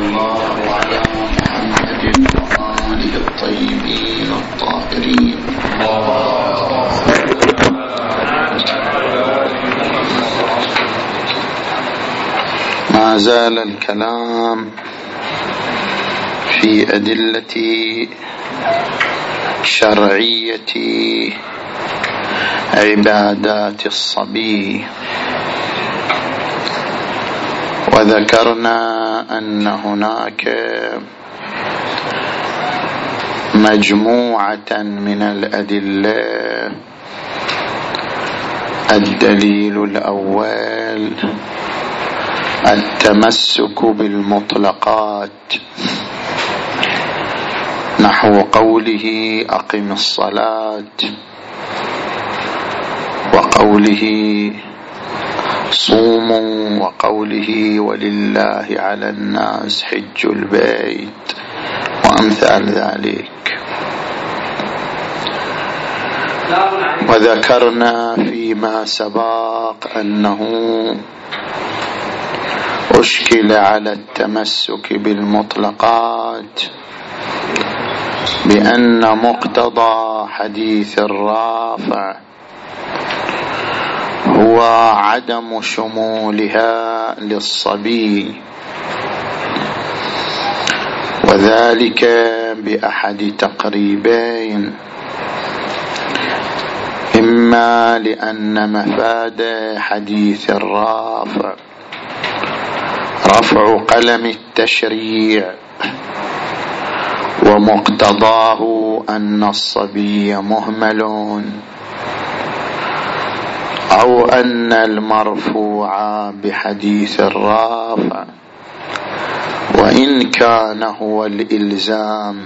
الله على محمد وآله الطيبين الطاهرين. ما زال الكلام في أدلة شرعية عبادات الصبي. وذكرنا أن هناك مجموعة من الأدلة الدليل الأول التمسك بالمطلقات. نحو قوله أقم الصلاة وقوله صوموا وقوله ولله على الناس حج البيت وأمثال ذلك. وذكرنا فيما سبق أنه أشكل على التمسك بالمطلقات بأن مقتضى حديث الرافع هو عدم شمولها للصبي. وذلك بأحد تقريبين. إما لأن مفاد حديث الرافع. رفع قلم التشريع. ومقتضاه أن الصبي مهمل. أو أن المرفوع بحديث الرافع وإن كان هو الإلزام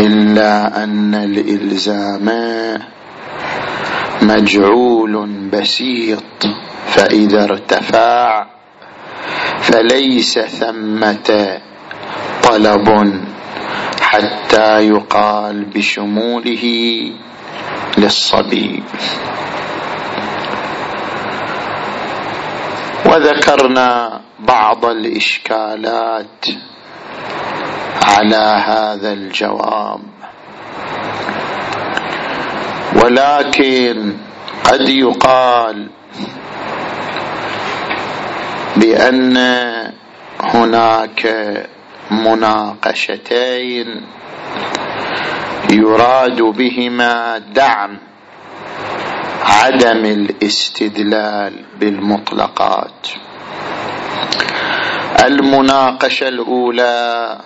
إلا أن الإلزام مجعول بسيط فإذا ارتفع فليس ثمة طلب حتى يقال بشموله للصبي. وذكرنا بعض الإشكالات على هذا الجواب. ولكن قد يقال بأن هناك مناقشتين يراد بهما دعم. عدم الاستدلال بالمطلقات. المناقشة الأولى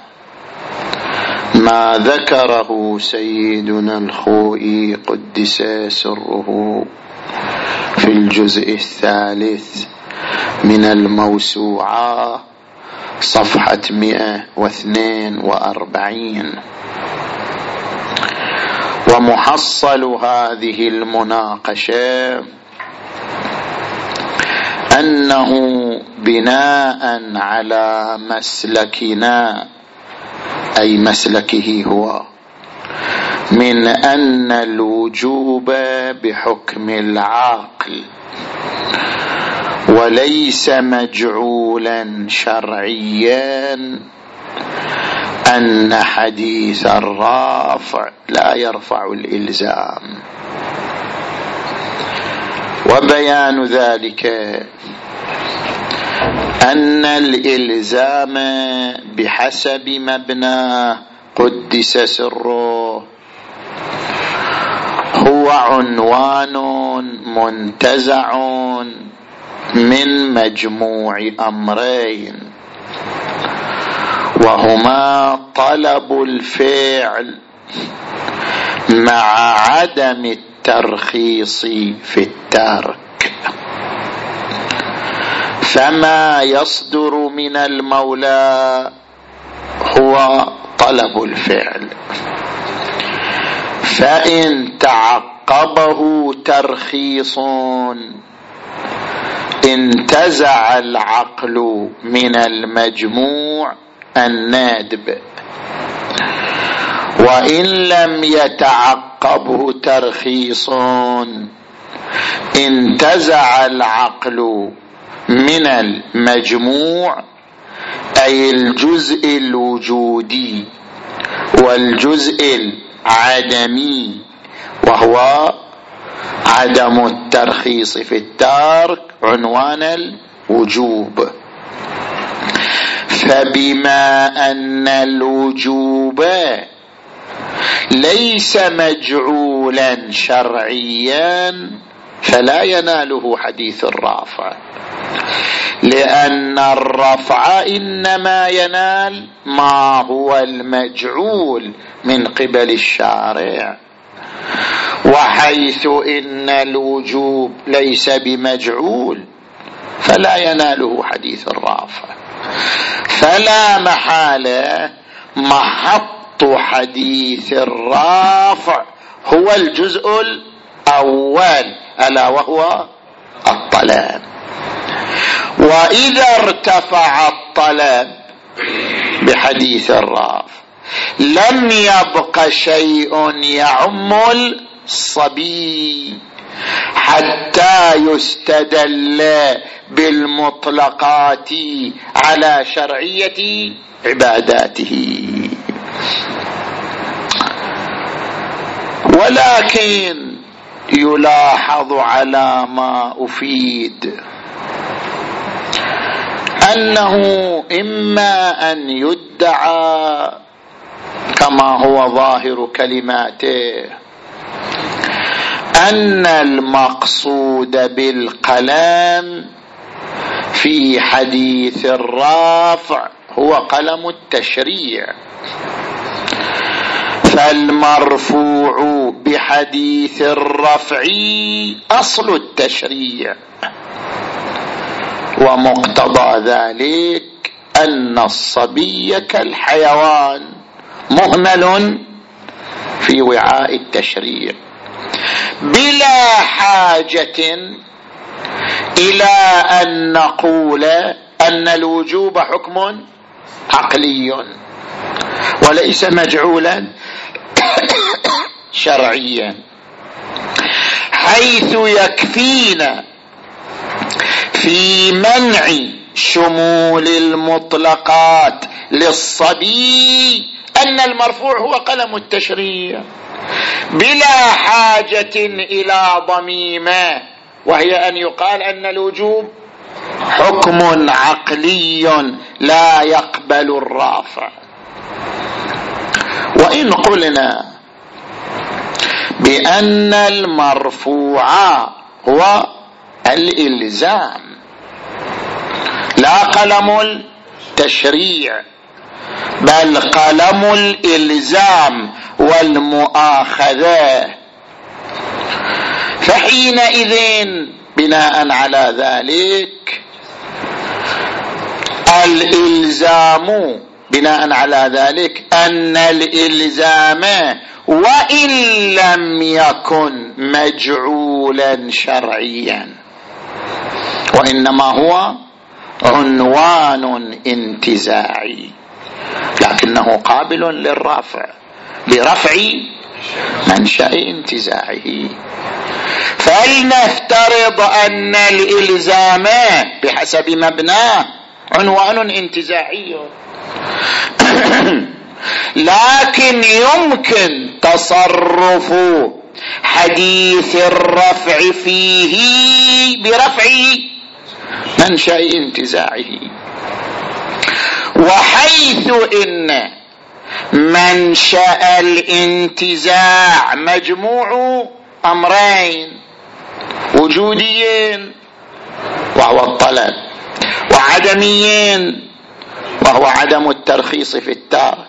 ما ذكره سيدنا الخوئي قدس سره في الجزء الثالث من الموسوعة صفحة مئة واثنين وأربعين. ومحصل هذه المناقشة أنه بناء على مسلكنا أي مسلكه هو من أن الوجوب بحكم العاقل وليس مجعولا شرعيا أن حديث الرافع لا يرفع الإلزام. وبيان ذلك أن الإلزام بحسب مبناه قدس سره هو عنوان منتزع من مجموع أمرين. وهما طلب الفعل مع عدم الترخيص في الترك. فما يصدر من المولى هو طلب الفعل. فإن تعقبه ترخيص انتزع العقل من المجموع النادب. وإن لم يتعقبه ترخيص انتزع العقل من المجموع أي الجزء الوجودي والجزء العدمي وهو عدم الترخيص في الترك عنوان الوجوب. فبما أن الوجوب ليس مجعولا شرعيا فلا يناله حديث الرافع. لأن الرفع إنما ينال ما هو المجعول من قبل الشارع. وحيث إن الوجوب ليس بمجعول فلا يناله حديث الرافع. فلا محالة. محط حديث الرافع هو الجزء الأول ألا وهو الطلب. وإذا ارتفع الطلب بحديث الرافع لم يبق شيء يعم الصبي. حتى يستدل بالمطلقات على شرعية عباداته. ولكن يلاحظ على ما أفيد أنه إما أن يدعى كما هو ظاهر كلماته أن المقصود بالقلم في حديث الرافع هو قلم التشريع. فالمرفوع بحديث الرفع أصل التشريع ومقتضى ذلك أن الصبي كالحيوان مهمل في وعاء التشريع. بلا حاجة إلى أن نقول أن الوجوب حكم عقلي. وليس مجعولا شرعيا. حيث يكفينا في منع شمول المطلقات للصبي ان المرفوع هو قلم التشريع. بلا حاجة إلى ضميمه وهي أن يقال أن الوجوب حكم عقلي لا يقبل الرافع. وإن قلنا بأن المرفوع هو الإلزام. لا قلم التشريع. بل قلم الإلزام والمؤاخذة. فحينئذ بناء على ذلك الإلزام بناء على ذلك أن الإلزام وإن لم يكن مجعولا شرعيا. وإنما هو عنوان انتزاعي. لكنه قابل للرفع لرفع منشأ انتزاعه. فلنفترض أن الإلزام بحسب مبناه عنوان انتزاعي. لكن يمكن تصرف حديث الرفع فيه برفع منشأ انتزاعه. وحيث إن منشا الانتزاع مجموع أمرين وجوديين وهو الطلب وعدميين وهو عدم الترخيص في الترك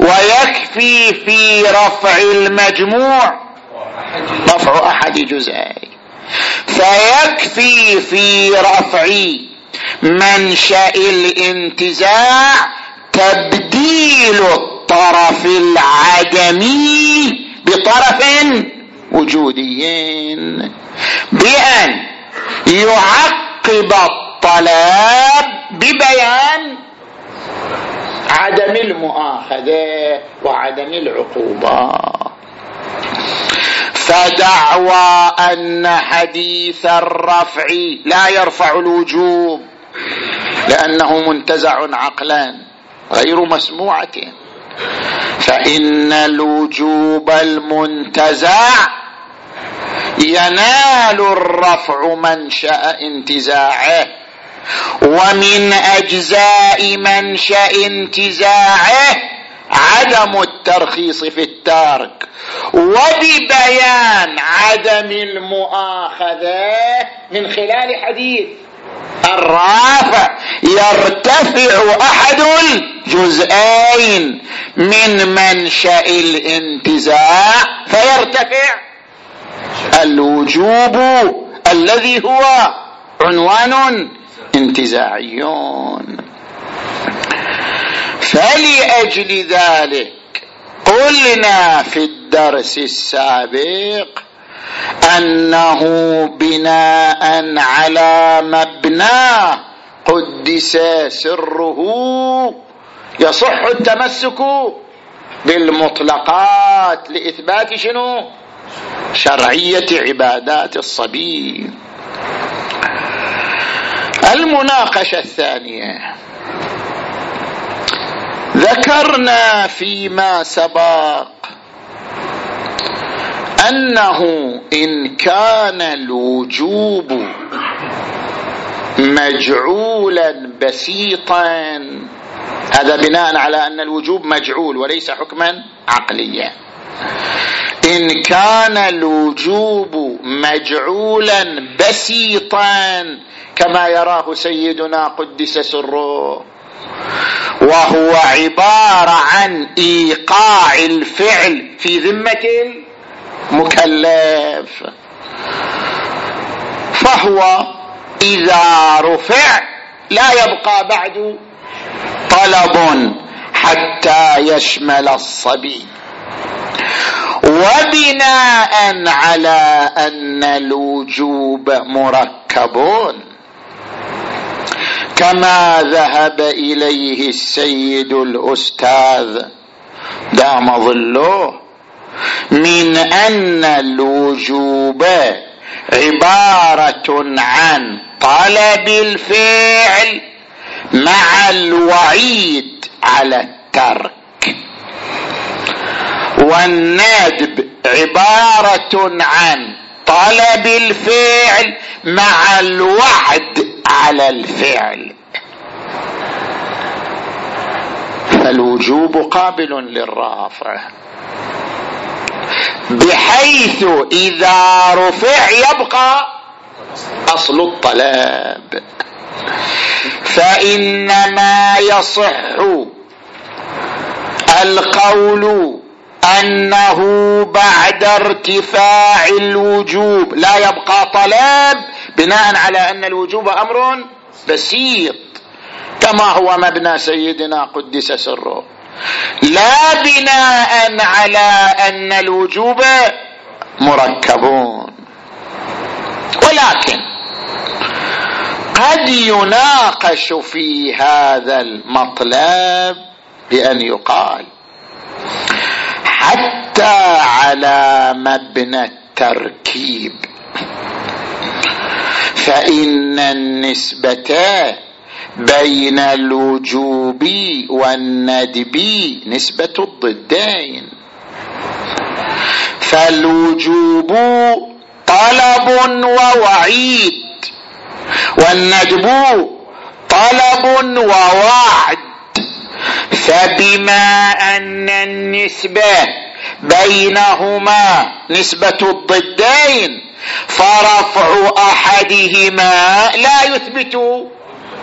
ويكفي في رفع المجموع رفع أحد جزئين فيكفي في رفع منشا الانتزاع تبديل الطرف العدمي بطرف وجوديين بأن يعقب الطلب ببيان عدم المؤاخذة وعدم العقوبة. فدعوى أن حديث الرفع لا يرفع الوجوب. لأنه منتزع عقلا غير مسموعة. فإن الوجوب المنتزع ينال الرفع منشأ انتزاعه ومن أجزاء منشأ انتزاعه عدم الترخيص في الترك وببيان عدم المؤاخذة من خلال حديث. الرافع يرتفع أحد الجزئين من منشأ الانتزاع فيرتفع الوجوب الذي هو عنوان انتزاعيون. فلأجل ذلك قلنا في الدرس السابق أنه بناء على مبناه قدس سره يصح التمسك بالمطلقات لإثبات شنو؟ شرعية عبادات الصبي. المناقشة الثانية. ذكرنا فيما سبق أنه إن كان الوجوب مجعولا بسيطا. هذا بناء على أن الوجوب مجعول وليس حكما عقليا. إن كان الوجوب مجعولا بسيطا كما يراه سيدنا قدس سره وهو عبارة عن إيقاع الفعل في ذمة المكلف فهو إذا رفع لا يبقى بعد طلب حتى يشمل الصبي. وبناء على أن الوجوب مركبون كما ذهب إليه السيد الأستاذ دام ظله من أن الوجوب عبارة عن طلب الفعل مع الوعيد على الترك. والندب عبارة عن طلب الفعل مع الوعد على الفعل. فالوجوب قابل للرافع. بحيث إذا رفع يبقى أصل الطلب. فإنما يصح القول أنه بعد ارتفاع الوجوب. لا يبقى طلب بناء على أن الوجوب أمر بسيط كما هو مبنى سيدنا قدس سره. لا بناء على أن الوجوب مركبون. ولكن قد يناقش في هذا المطلب بأن يقال حتى على مبنى التركيب فإن النسبة بين الوجوب والندب نسبة الضدين. فالوجوب طلب ووعيد والندب طلب ووعد. فبما أن النسبة بينهما نسبة الضدين فرفع أحدهما لا يثبت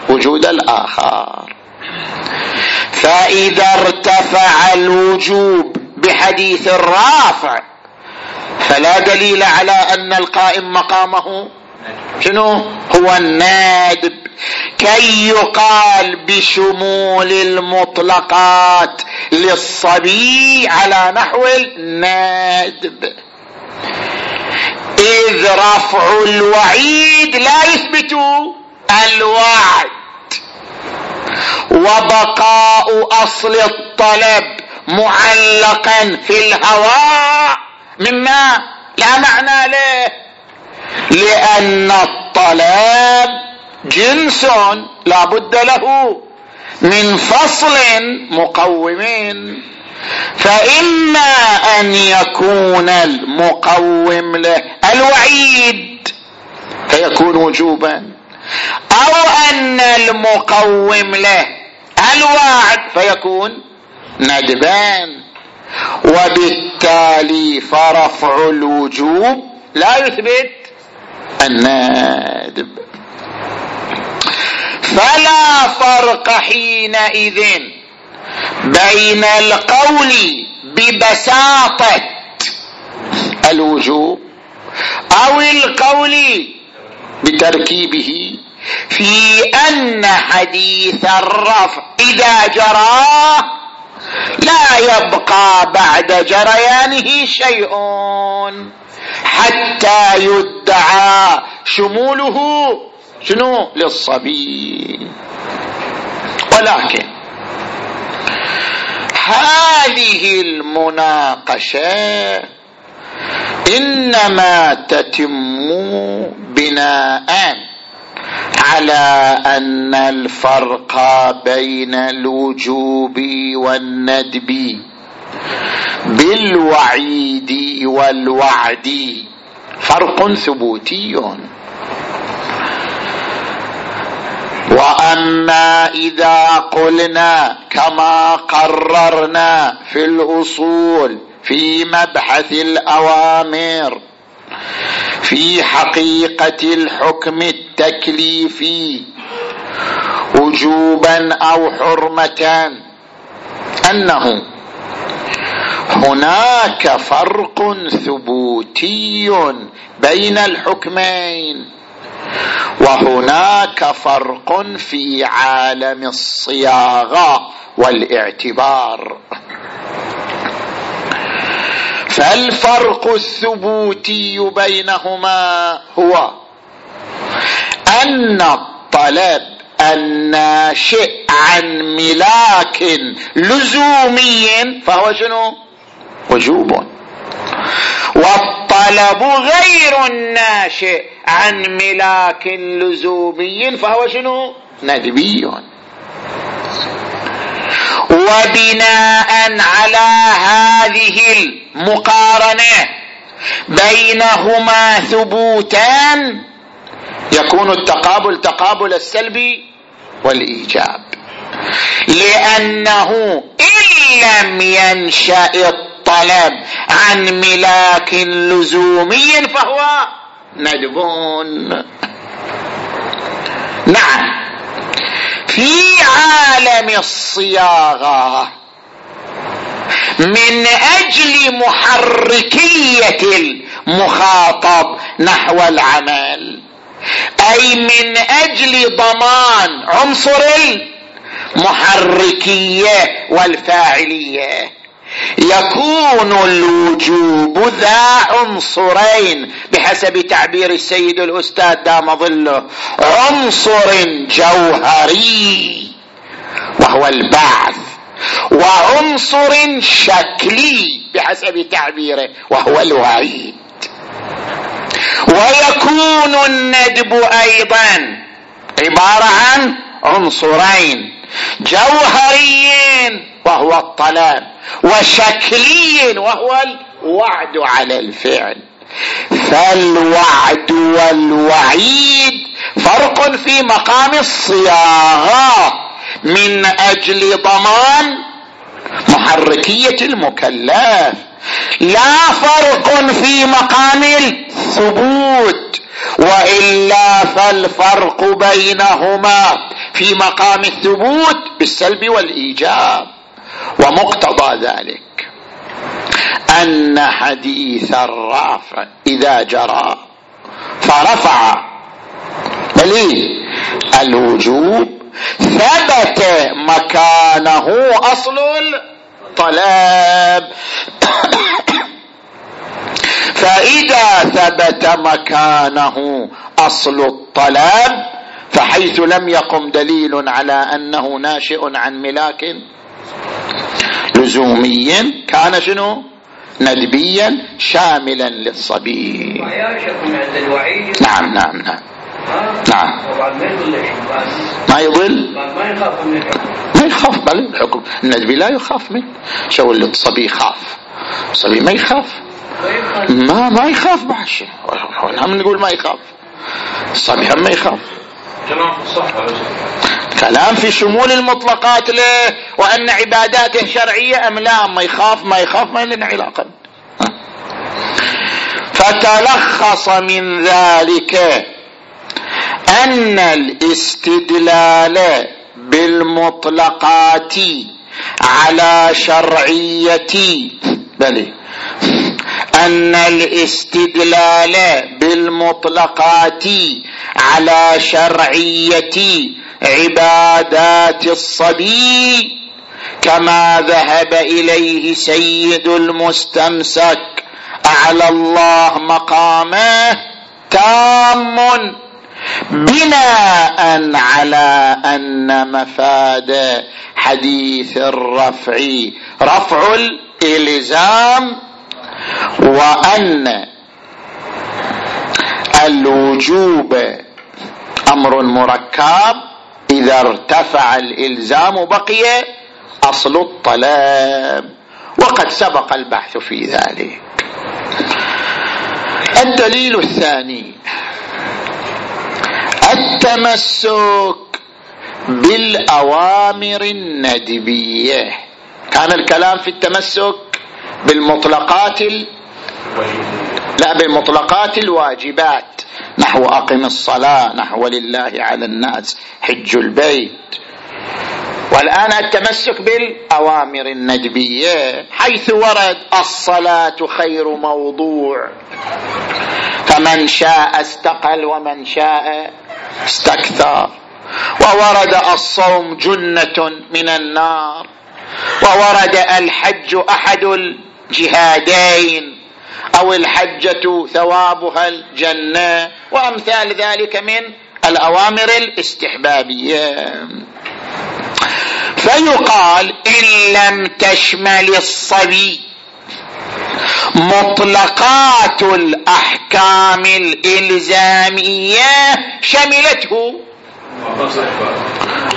وجود الآخر. فإذا ارتفع الوجوب بحديث الرافع فلا دليل على أن القائم مقامه شنو؟ هو النادب كي يقال بشمول المطلقات للصبي على نحو النادب إذ رفع الوعيد لا يثبت. الوعد وبقاء أصل الطلب معلقا في الهواء مما لا معنى له. لأن الطلب جنس لا بد له من فصل مقوم. فإما أن يكون المقوم له الوعيد فيكون وجوبا. أو أن المقوم له. الوعد فيكون ندبان. وبالتالي فرفع الوجوب لا يثبت الندب فلا فرق حينئذ بين القول ببساطة الوجوب أو القول بتركيبه. في أن حديث الرفع إذا جرى لا يبقى بعد جريانه شيء حتى يدعى شموله شنو؟ للصبي. ولكن هذه المناقشة إنما تتم بناء على أن الفرق بين الوجوب والندب بالوعيد والوعد فرق ثبوتي. واما إذا قلنا كما قررنا في الأصول في مبحث الأوامر في حقيقة الحكم التكليفي وجوبا أو حرمه. أنه هناك فرق ثبوتي بين الحكمين وهناك فرق في عالم الصياغة والاعتبار. فالفرق الثبوتي بينهما هو أن الطلب الناشئ عن ملاك لزومي فهو شنو؟ وجوب. والطلب غير الناشئ عن ملاك لزومي فهو شنو؟ ندبي. وبناء على هذه المقارنة بينهما ثبوتان يكون التقابل تقابل السلب والإيجاب. لأنه إن لم ينشأ الطلب عن ملاك لزومي فهو ندب. نعم. في عالم الصياغة. من أجل محركية المخاطب نحو العمل. أي من أجل ضمان عنصر المحركيه والفاعلية. يكون الوجوب ذا عنصرين بحسب تعبير السيد الأستاذ دام ظله. عنصر جوهري وهو البعث وعنصر شكلي بحسب تعبيره وهو الوعيد. ويكون الندب أيضا عبارة عن عنصرين جوهريين وهو الطلب وشكلي وهو الوعد على الفعل. فالوعد والوعيد فرق في مقام الصياغة من أجل ضمان محركية المكلف. لا فرق في مقام الثبوت وإلا فالفرق بينهما في مقام الثبوت بالسلب والإيجاب. ومقتضى ذلك أن حديث الرافع إذا جرى فرفع. دليل الوجوب ثبت مكانه أصل الطلب. فإذا ثبت مكانه أصل الطلب فحيث لم يقم دليل على أنه ناشئ عن ملاك لزوميا كان شنو؟ ندبيا شاملا للصبي. نعم نعم نعم. نعم. ما يضل؟ ما يخاف بل الحكم الندبي لا يخاف منه. شو اللي الصبي يخاف الصبي ما يخاف. ما ما يخاف شيء هم نقول ما يخاف. الصبي هم ما يخاف. كلام في شمول المطلقات له وأن عباداته شرعية أم لا؟ ما يخاف ما يخاف ما لنا علاقة. فتلخص من ذلك أن الاستدلال بالمطلقات على شرعية بل أن الاستدلال بالمطلقات على شرعية عبادات الصبي كما ذهب إليه سيد المستمسك. أعلى الله مقامه تام بناء على أن مفاد حديث الرفع. رفع الإلزام وأن الوجوب أمر مركب. إذا ارتفع الإلزام بقي أصل الطلب. وقد سبق البحث في ذلك. الدليل الثاني. التمسك بالأوامر الندبية. كان الكلام في التمسك بالمطلقات ال... لا بالمطلقات الواجبات. نحو أقم الصلاة نحو لله على الناس حج البيت. والآن التمسك بالأوامر الندبيه حيث ورد الصلاة خير موضوع. فمن شاء استقل ومن شاء استكثر. وورد الصوم جنة من النار. وورد الحج أحد الجهادين. أو الحجة ثوابها الجنة. وأمثال ذلك من الأوامر الاستحبابية. فيقال إن لم تشمل الصبي مطلقات الأحكام الإلزامية شملته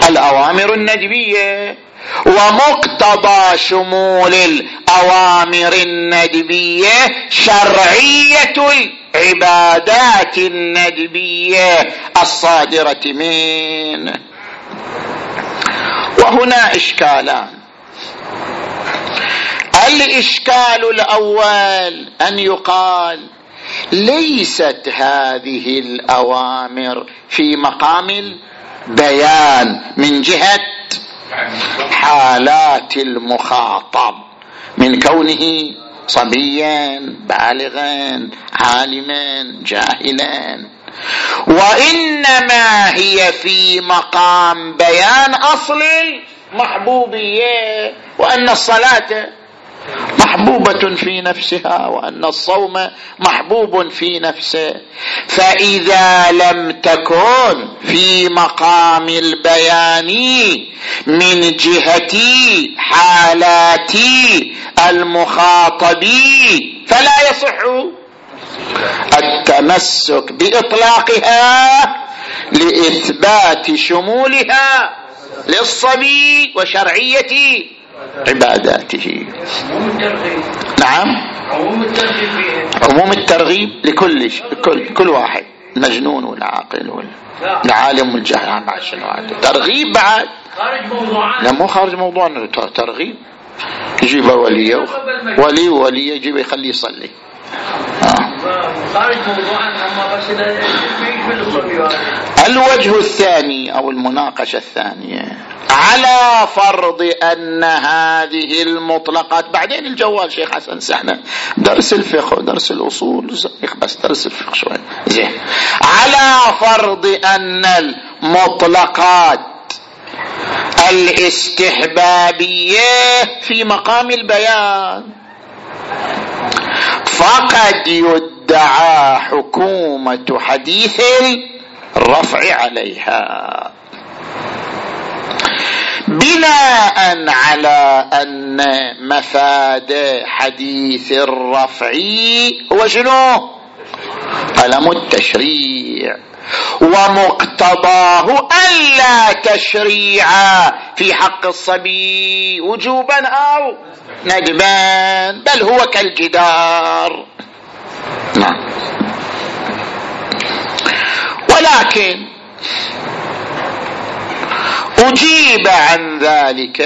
الأوامر الندبية. ومقتضى شمول الأوامر الندبية شرعية العبادات الندبية الصادرة من. وهنا إشكالان. الإشكال الأول أن يقال ليست هذه الأوامر في مقام البيان من جهة حالات المخاطب من كونه صبيا بالغا عالما جاهلا. وإنما هي في مقام بيان أصل المحبوبية وأن الصلاة محبوبة في نفسها وأن الصوم محبوب في نفسه. فإذا لم تكن في مقام البيان من جهة حالات المخاطب فلا يصح التمسك بإطلاقها لإثبات شمولها للصبي وشرعية عباداته. نعم. عموم الترغيب لكل كل كل واحد. المجنون والعاقل والعالم والجهل. بعد شنو ترغيب بعد. خارج موضوعنا لا مو خارج موضوعنا. ترغيب. يجيب ولي ولي ولي يجيب يخليه يصلي. خارج موضوعنا. بس الوجه الثاني أو المناقشة الثانية. على فرض أن هذه المطلقات بعدين الجوال شيخ حسن سحنا درس الفقه ودرس الأصول بس درس الفقه شوي. زين. على فرض أن المطلقات الاستحبابية في مقام البيان. فقد يدعى حكومة حديث الرفع عليها. بناء على أن مفاد حديث الرفع هو شنو؟ قلم التشريع. ومقتضاه ألا تشريع في حق الصبي وجوبا أو ندبا بل هو كالجدار. نعم. ولكن أجيب عن ذلك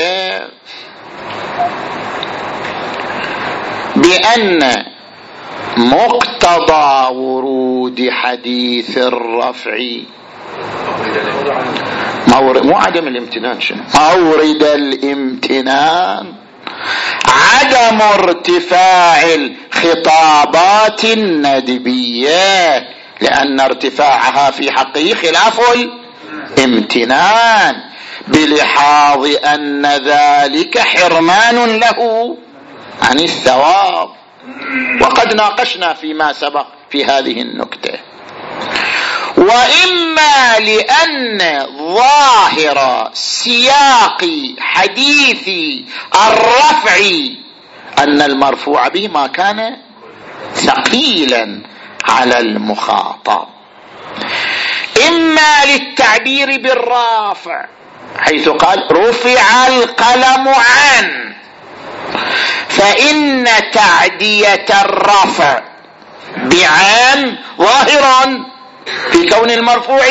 بأن مقتضى ورود حديث الرفع مورد مو عدم الامتنان شنو؟ مورد الامتنان. عدم ارتفاع الخطابات الندبية لأن ارتفاعها في حقه خلاف الامتنان. بلحاظ أن ذلك حرمان له عن الثواب. وقد ناقشنا فيما سبق في هذه النكته وإما لأن ظاهر سياق حديث الرفع أن المرفوع به ما كان ثقيلا على المخاطب. إما للتعبير بالرافع حيث قال رفع القلم عن. فإن تعدية الرفع بعن ظاهرا في كون المرفوع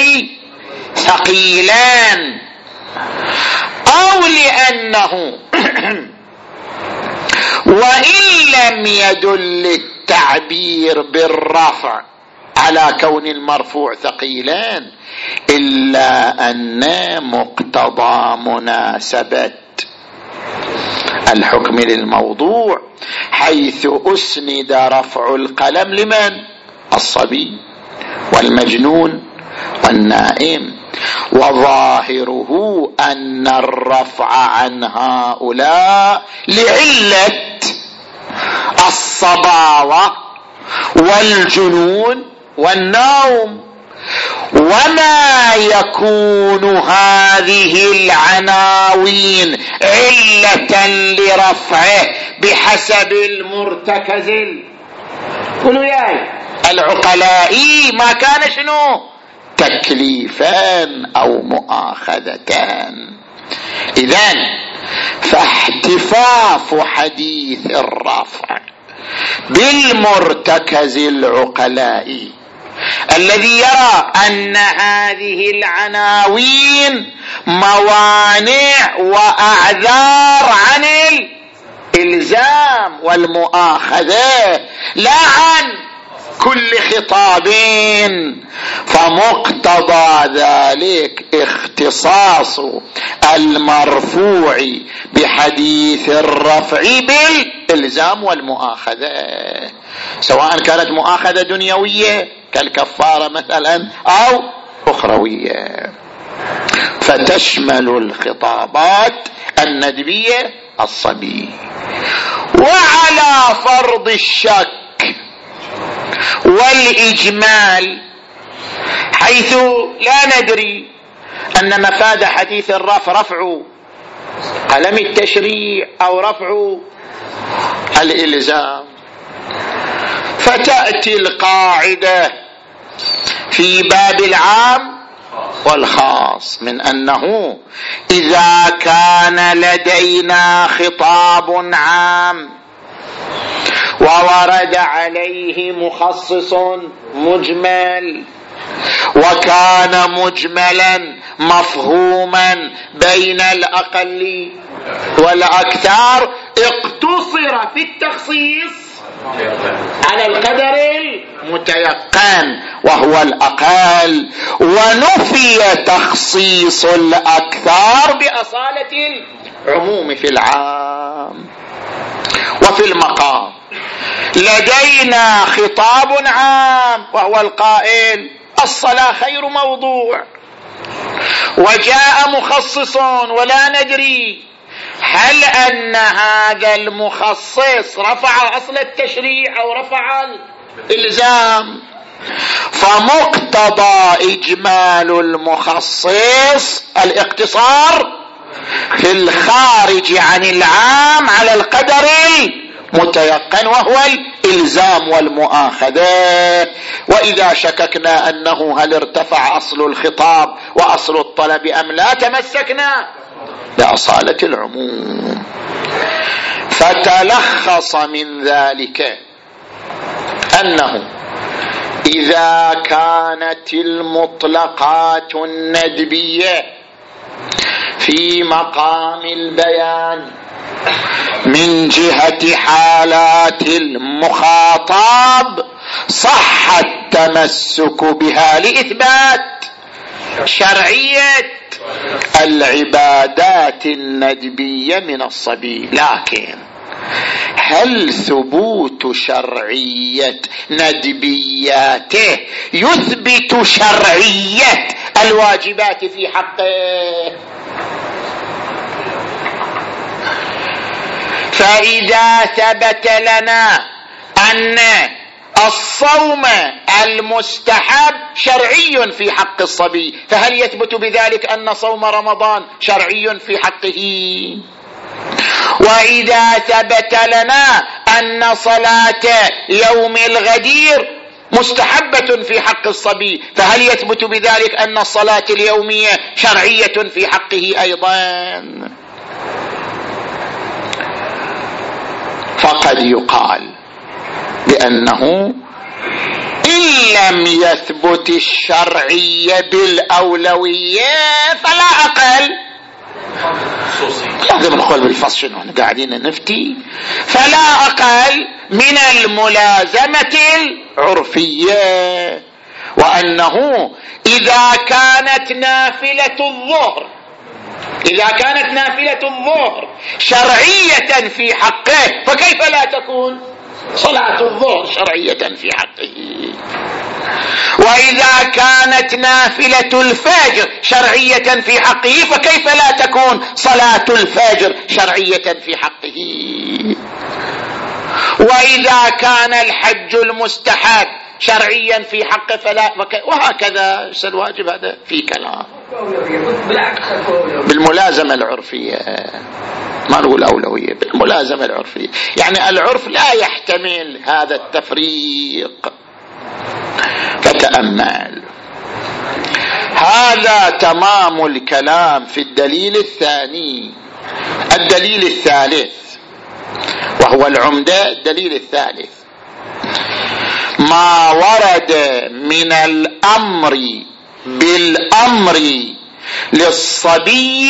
ثقيلان أو لأنه وإن لم يدل التعبير بالرفع على كون المرفوع ثقيلان إلا أن مقتضى مناسبة الحكم للموضوع حيث أسند رفع القلم لمن؟ الصبي. والمجنون والنائم وظاهره أن الرفع عن هؤلاء لعلة الصباوه والجنون والنوم. وما يكون هذه العناوين علة لرفعه بحسب المرتكز؟ قولوا ياي. العقلاء ما كان شنو؟ تكليفان أو مؤاخذتان. اذا فاحتفاف حديث الرفع بالمرتكز العقلاء الذي يرى أن هذه العناوين موانع وأعذار عن الإلزام والمؤاخذة لا عن كل خطاب فمقتضى ذلك اختصاص المرفوع بحديث الرفع بالإلزام والمؤاخذة. سواء كانت مؤاخذة دنيوية كالكفارة مثلا أو أخروية. فتشمل الخطابات الندبية الصبي. وعلى فرض الشك والإجمال حيث لا ندري أن مفاد حديث الرفع رفع قلم التشريع أو رفع الإلزام. فتأتي القاعدة في باب العام والخاص من أنه إذا كان لدينا خطاب عام وورد عليه مخصص مجمل. وكان مجملا مفهوما بين الأقل والأكثر. اقتصر في التخصيص على القدر المتيقن وهو الأقل. ونفي تخصيص الأكثر بأصالة العموم في العام وفي المقام. لدينا خطاب عام وهو القائل الصلاة خير موضوع. وجاء مخصص ولا ندري هل أن هذا المخصص رفع أصل التشريع أو رفع الإلزام. فمقتضى إجمال المخصص الاقتصار في الخارج عن العام على القدر متيقن وهو الإلزام والمؤاخذه وإذا شككنا أنه هل ارتفع أصل الخطاب وأصل الطلب أم لا تمسكنا بأصالة العموم. فتلخص من ذلك أنه إذا كانت المطلقات الندبية في مقام البيان من جهة حالات المخاطب صح التمسك بها لإثبات شرعية العبادات الندبية من الصبي. لكن هل ثبوت شرعية ندبياته يثبت شرعية الواجبات في حقه؟ فإذا ثبت لنا أن الصوم المستحب شرعي في حق الصبي فهل يثبت بذلك أن صوم رمضان شرعي في حقه؟ وإذا ثبت لنا أن صلاة يوم الغدير مستحبة في حق الصبي فهل يثبت بذلك أن الصلاة اليومية شرعية في حقه أيضا؟ فقد يقال بأنه إن لم يثبت الشرعية بالأولوية فلا أقل. لازم ندخل بالفصل شنو؟ قاعدين نفتي. فلا أقل من الملازمة العرفية. وأنه إذا كانت نافلة الظهر إذا كانت نافلة الظهر شرعية في حقه فكيف لا تكون؟ صلاة الظهر شرعية في حقه. وإذا كانت نافلة الفجر شرعية في حقه فكيف لا تكون صلاة الفجر شرعية في حقه؟ وإذا كان الحج المستحب شرعيا في حقه فلا وهكذا الواجب هذا في كلام. بالملازمة العرفية. ما نقول أولوية بالملازمة العرفية. يعني العرف لا يحتمل هذا التفريق فتامل هذا تمام الكلام في الدليل الثاني. الدليل الثالث وهو العمدة الدليل الثالث. ما ورد من الأمر بالأمر للصبي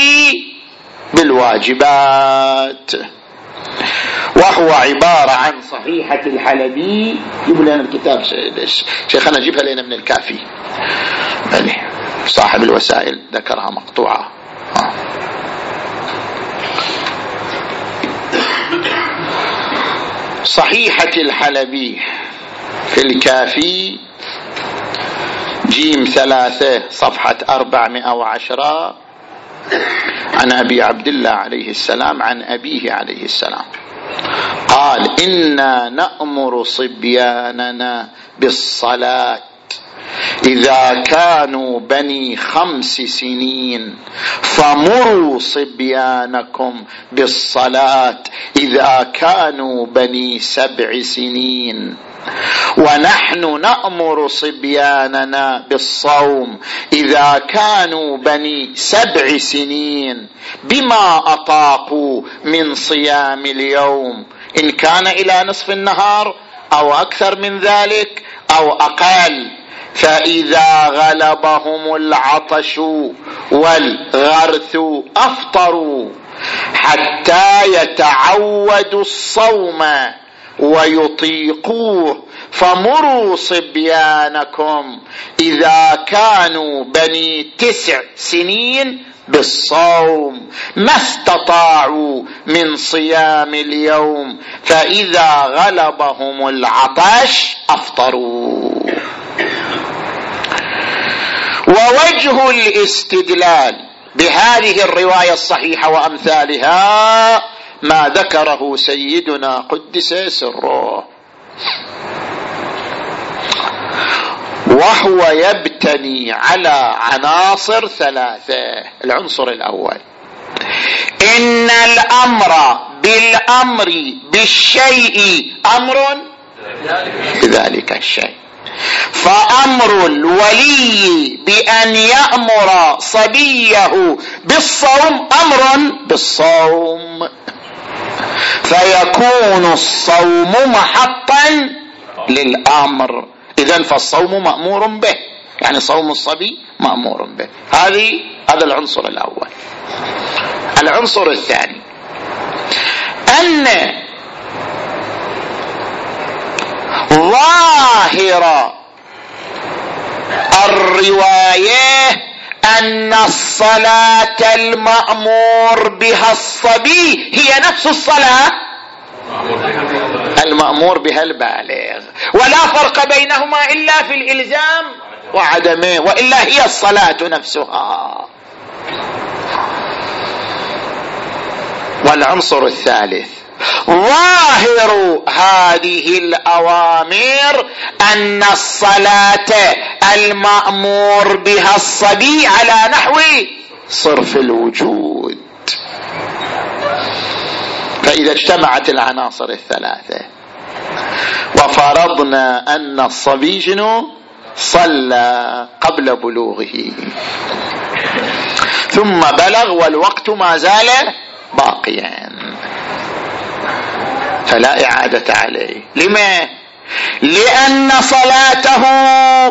بالواجبات. وهو عبارة عن صحيحة الحلبي. جيبوا لنا الكتاب شيخنا جيبها لنا من الكافي. يعني صاحب الوسائل ذكرها مقطوعة. صحيحة الحلبي في الكافي جيم ثلاثة صفحة أربعمائة وعشرة. عن أبي عبد الله عليه السلام عن أبيه عليه السلام. قال إنا نأمر صبياننا بالصلاة. إذا كانوا بني خمس سنين فمروا صبيانكم بالصلاة. إذا كانوا بني سبع سنين. ونحن نأمر صبياننا بالصوم إذا كانوا بني سبع سنين بما أطاقوا من صيام اليوم. إن كان إلى نصف النهار أو أكثر من ذلك أو أقل فإذا غلبهم العطش والغرث أفطروا حتى يتعودوا الصوم ويطيقوه. فمروا صبيانكم إذا كانوا بني تسع سنين بالصوم ما استطاعوا من صيام اليوم فإذا غلبهم العطش أفطروا. ووجه الاستدلال بهذه الرواية الصحيحة وأمثالها ما ذكره سيدنا قدس سره. وهو يبتني على عناصر ثلاثة. العنصر الأول. إن الأمر بالأمر بالشيء أمر بذلك الشيء. فأمر الولي بأن يأمر صبيه بالصوم أمر بالصوم. فيكون الصوم محطا للأمر. اذا فالصوم مأمور به. يعني صوم الصبي مأمور به. هذه هذا العنصر الأول. العنصر الثاني. أن ظاهر الرواية أن الصلاة المأمور بها الصبي هي نفس الصلاة؟ المأمور بها البالغ. ولا فرق بينهما إلا في الإلزام وعدمه وإلا هي الصلاة نفسها. والعنصر الثالث. ظاهر هذه الأوامر أن الصلاة المأمور بها الصبي على نحو صرف الوجود. فإذا اجتمعت العناصر الثلاثة وفرضنا أن الصبي شنو؟ صلى قبل بلوغه. ثم بلغ والوقت ما زال باقيا. فلا إعادة عليه. لما؟ لأن صلاته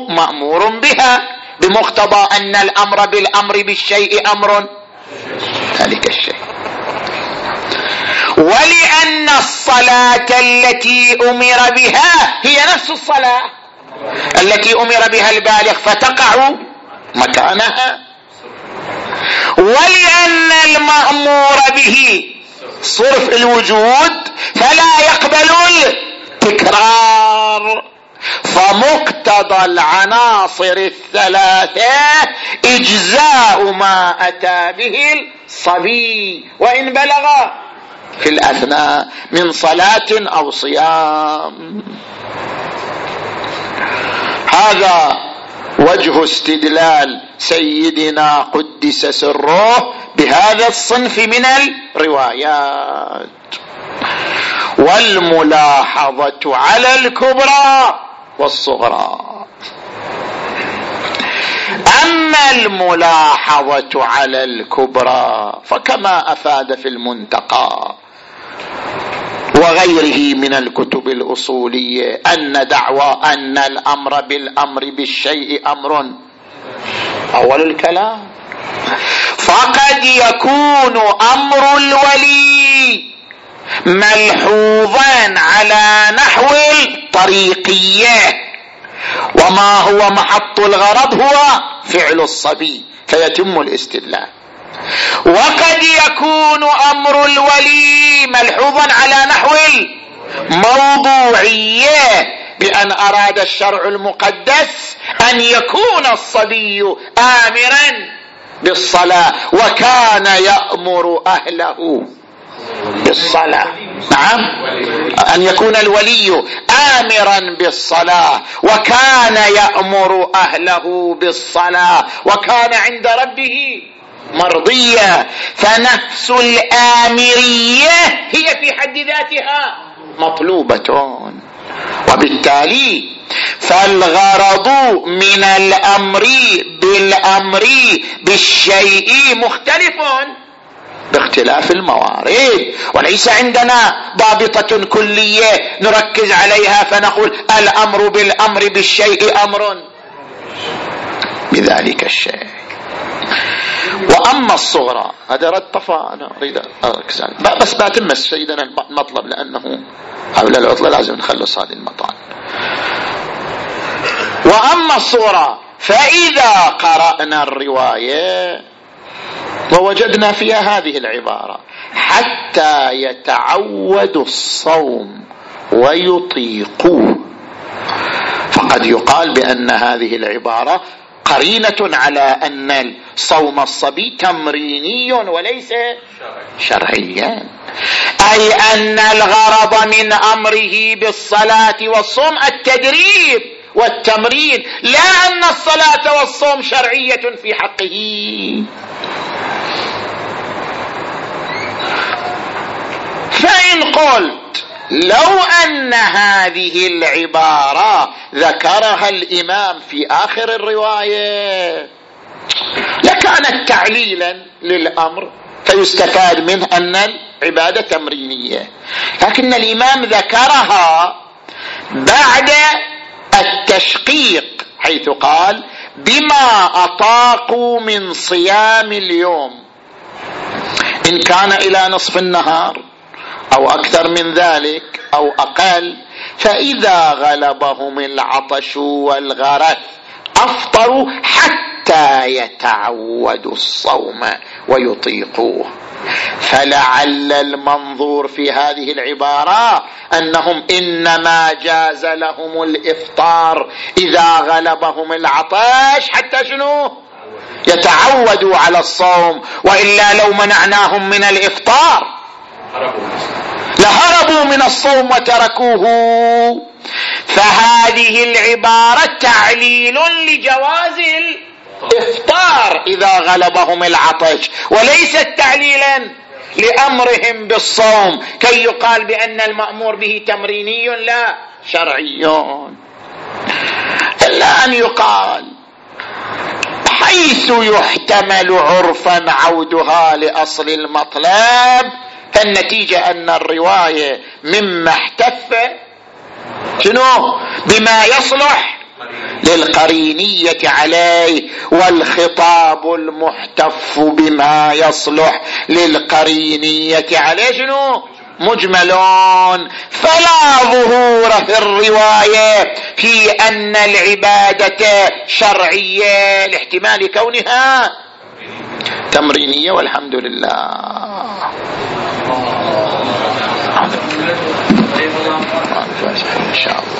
مأمور بها بمقتضى أن الأمر بالأمر بالشيء أمر. ذلك الشيء. ولأن الصلاة التي أمر بها هي نفس الصلاة. التي أمر بها البالغ فتقع مكانها. ولأن المأمور به صرف الوجود فلا يقبل التكرار. فمقتضى العناصر الثلاثة إجزاء ما أتى به الصبي وإن بلغ في الأثناء من صلاة أو صيام. هذا وجه استدلال سيدنا قدس سره بهذا الصنف من الروايات. والملاحظة على الكبرى والصغرى. أما الملاحظة على الكبرى فكما أفاد في المنتقى وغيره من الكتب الأصولية أن دعوى أن الأمر بالأمر بالشيء أمر أول الكلام. فقد يكون أمر الولي ملحوظا على نحو الطريقية. وما هو محط الغرض هو فعل الصبي فيتم الاستدلال. وقد يكون أمر الولي ملحوظا على نحو الموضوعية بأن أراد الشرع المقدس أن يكون الصبي امرا بالصلاة وكان يأمر أهله بالصلاة. نعم. أن يكون الولي امرا بالصلاة وكان يأمر أهله بالصلاة وكان عند ربه مرضية. فنفس الآمرية هي في حد ذاتها مطلوبة. وبالتالي فالغرض من الأمر بالأمر بالشيء مختلف باختلاف الموارد. وليس عندنا ضابطة كلية نركز عليها فنقول الأمر بالأمر بالشيء أمر. بذلك الشيء. وأما الصغرى هذا رد طفى أنا أريد أركز بس بتم سيدنا المطلب لأنه حول العطلة لازم نخلص هذه المطال وأما الصغرى فإذا قرأنا الرواية ووجدنا فيها هذه العبارة حتى يتعودوا الصوم ويطيقوه. فقد يقال بأن هذه العبارة قرينة على أن صوم الصبي تمريني وليس شرعيا. أي أن الغرض من أمره بالصلاة والصوم التدريب والتمرين لا أن الصلاة والصوم شرعية في حقه. فإن قل لو أن هذه العبارة ذكرها الإمام في آخر الرواية. لكانت تعليلا للأمر فيستفاد منه أن العبادة تمرينية. لكن الإمام ذكرها بعد التشقيق حيث قال بما أطاقوا من صيام اليوم. إن كان إلى نصف النهار. أو أكثر من ذلك أو أقل فإذا غلبهم العطش والغرث أفطروا حتى يتعودوا الصوم ويطيقوه. فلعل المنظور في هذه العبارة أنهم إنما جاز لهم الإفطار إذا غلبهم العطش حتى شنو؟ يتعودوا على الصوم وإلا لو منعناهم من الإفطار لهربوا من الصوم وتركوه. فهذه العبارة تعليل لجواز الإفطار إذا غلبهم العطش وليست تعليلا لأمرهم بالصوم كي يقال بأن المأمور به تمريني لا شرعي. إلا أن يقال حيث يحتمل عرفا عودها لأصل المطلب فالنتيجة أن الرواية مما احتف شنو؟ بما يصلح للقرينية عليه والخطاب المحتف بما يصلح للقرينية عليه شنو؟ مجملون. فلا ظهور في الرواية في أن العبادة شرعية لاحتمال كونها تمرينية والحمد لله. ان شاء الله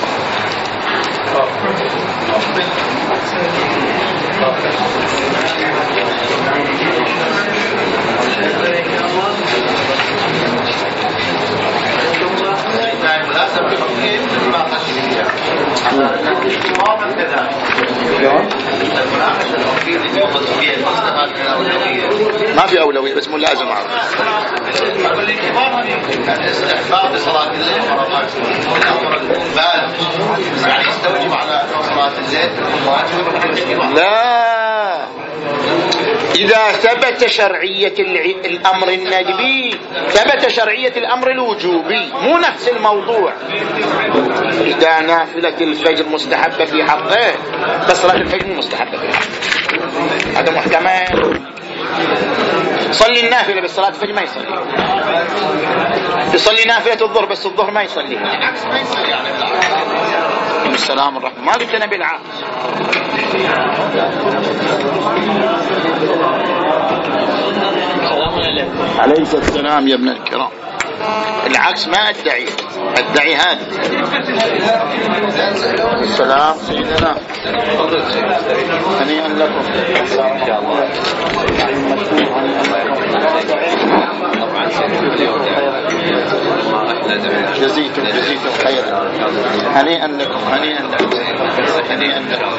ما في أولوية بس مو لازم أعرف. الاستحباب بصلاة الليل يعني على صلاة الليل لا. إذا ثبت شرعية الأمر الندبي ثبت شرعية الأمر الوجوبي مو نفس الموضوع. إذا نافلة الفجر مستحبة في حقه بس صلاة الفجر مو مستحبة في حقه. هذا محتمل. صلي النافلة بس صلاة الفجر ما يصلي. يصلي نافلة الظهر بس الظهر ما يصلي. العكس ما يصلي. السلام الرحمن ما قلت أنا بالعكس. عليك السلام يا ابن الكرام. العكس ما أدعي. أدعي هذا. السلام سيدنا. هنيئا لكم. ان شاء الله جزيتم جزيتم خيرا. هنيئا لكم هنيئا لكم. هنيئا لكم.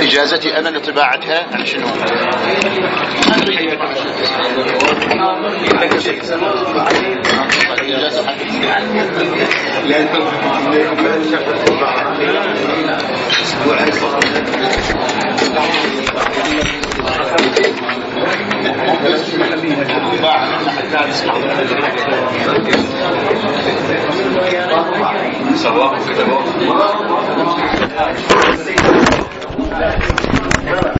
إجازتي أنا لطباعتها عن شنو؟ سواء كتبه